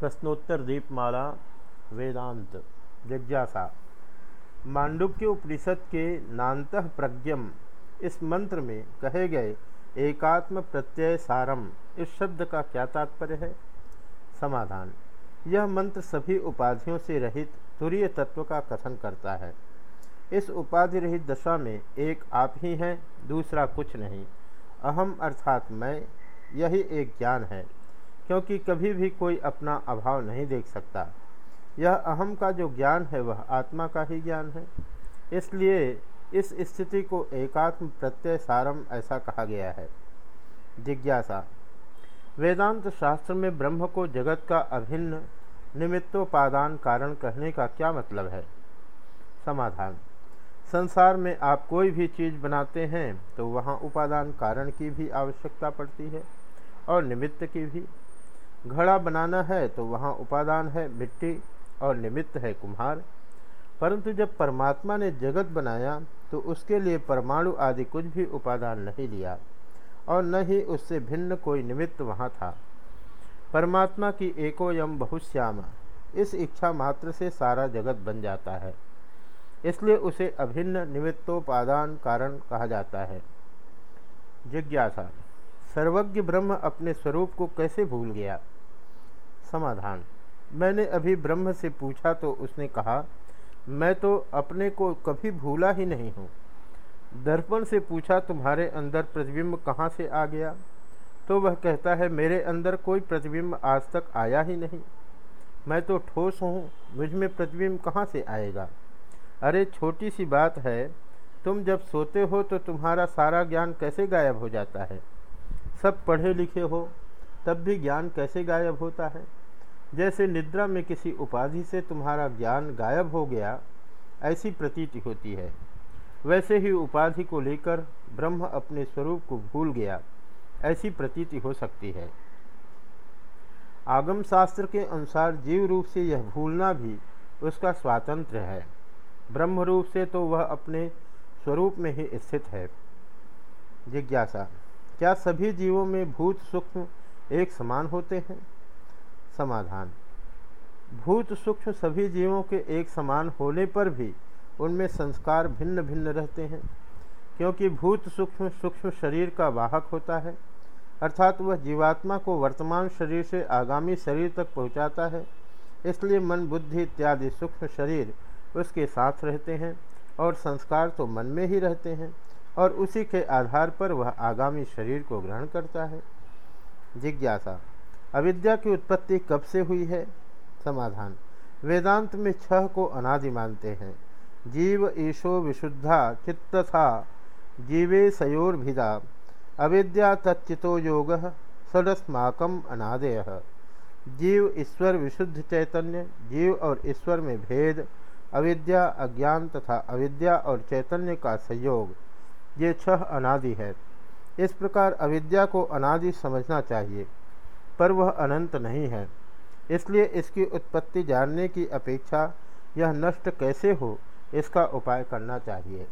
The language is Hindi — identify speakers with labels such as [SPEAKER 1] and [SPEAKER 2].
[SPEAKER 1] प्रश्नोत्तर दीपमाला, वेदांत, जिज्ञासा। मांडुक्य उपनिषद के नान्त प्रज्ञम इस मंत्र में कहे गए एकात्म प्रत्यय सारम इस शब्द का क्या तात्पर्य है? समाधान। यह मंत्र सभी उपाधियों से रहित तुरीय तत्व का कथन करता है। इस उपाधि रहित दशा में एक आप ही हैं, दूसरा कुछ नहीं। अहम अर्थात मैं, यही एक ज्ञान है। क्योंकि कभी भी कोई अपना अभाव नहीं देख सकता। यह अहम का जो ज्ञान है, वह आत्मा का ही ज्ञान है। इसलिए इस स्थिति को एकात्म प्रत्यय सारम ऐसा कहा गया है। जिज्ञासा। वेदांत शास्त्र में ब्रह्म को जगत का अभिन्न निमित्तोपादान कारण कहने का क्या मतलब है? समाधान। संसार में आप कोई भी चीज़ बनाते हैं तो वहाँ उपादान कारण की भी आवश्यकता पड़ती है और निमित्त की भी। घड़ा बनाना है तो वहाँ उपादान है, मिट्टी और निमित्त है कुम्हार। परंतु जब परमात्मा ने जगत बनाया तो उसके लिए परमाणु आदि कुछ भी उपादान नहीं लिया, और न ही उससे भिन्न कोई निमित्त वहाँ था। परमात्मा की एको यम बहुश्याम, इस इच्छा मात्र से सारा जगत बन जाता है। इसलिए उसे अभिन्न निमित्तोपादान कारण कहा जाता है। जिज्ञासा, सर्वज्ञ ब्रह्म अपने स्वरूप को कैसे भूल गया? समाधान। मैंने अभी ब्रह्म से पूछा तो उसने कहा, मैं तो अपने को कभी भूला ही नहीं हूँ। दर्पण से पूछा, तुम्हारे अंदर प्रतिबिंब कहाँ से आ गया? तो वह कहता है, मेरे अंदर कोई प्रतिबिंब आज तक आया ही नहीं। मैं तो ठोस हूँ, मुझमें प्रतिबिंब कहाँ से आएगा? अरे, छोटी सी बात है, तुम जब सोते हो तो तुम्हारा सारा ज्ञान कैसे गायब हो जाता है? सब पढ़े लिखे हो तब भी ज्ञान कैसे गायब होता है? जैसे निद्रा में किसी उपाधि से तुम्हारा ज्ञान गायब हो गया, ऐसी प्रतीति होती है। वैसे ही उपाधि को लेकर ब्रह्म अपने स्वरूप को भूल गया, ऐसी प्रतीति हो सकती है। आगम शास्त्र के अनुसार जीव रूप से यह भूलना भी उसका स्वातंत्र है। ब्रह्म रूप से तो वह अपने स्वरूप में ही स्थित है। जिज्ञासा, क्या सभी जीवों में भूत सूक्ष्म एक समान होते हैं। समाधान। भूत सूक्ष्म सभी जीवों के एक समान होने पर भी उनमें संस्कार भिन्न भिन्न रहते हैं, क्योंकि भूत सूक्ष्म सूक्ष्म शरीर का वाहक होता है, अर्थात वह जीवात्मा को वर्तमान शरीर से आगामी शरीर तक पहुंचाता है, इसलिए मन, बुद्धि इत्यादि सूक्ष्म शरीर उसके साथ रहते हैं और संस्कार तो मन में ही रहते हैं और उसी के आधार पर वह आगामी शरीर को ग्रहण करता है। जिज्ञासा। अविद्या की उत्पत्ति कब से हुई है? समाधान। वेदांत में छह को अनादि मानते हैं। जीव ईशो विशुद्धा चित्त था जीवे सयोर्भिदा। अविद्या तच्चितो योग षडस्माकम अनादय। जीव ईश्वर विशुद्ध चैतन्य, जीव और ईश्वर में भेद, अविद्या अज्ञान तथा अविद्या और चैतन्य का संयोग। ये छह अनादि है। इस प्रकार अविद्या को अनादि समझना चाहिए, पर वह अनंत नहीं है। इसलिए इसकी उत्पत्ति जानने की अपेक्षा यह नष्ट कैसे हो, इसका उपाय करना चाहिए।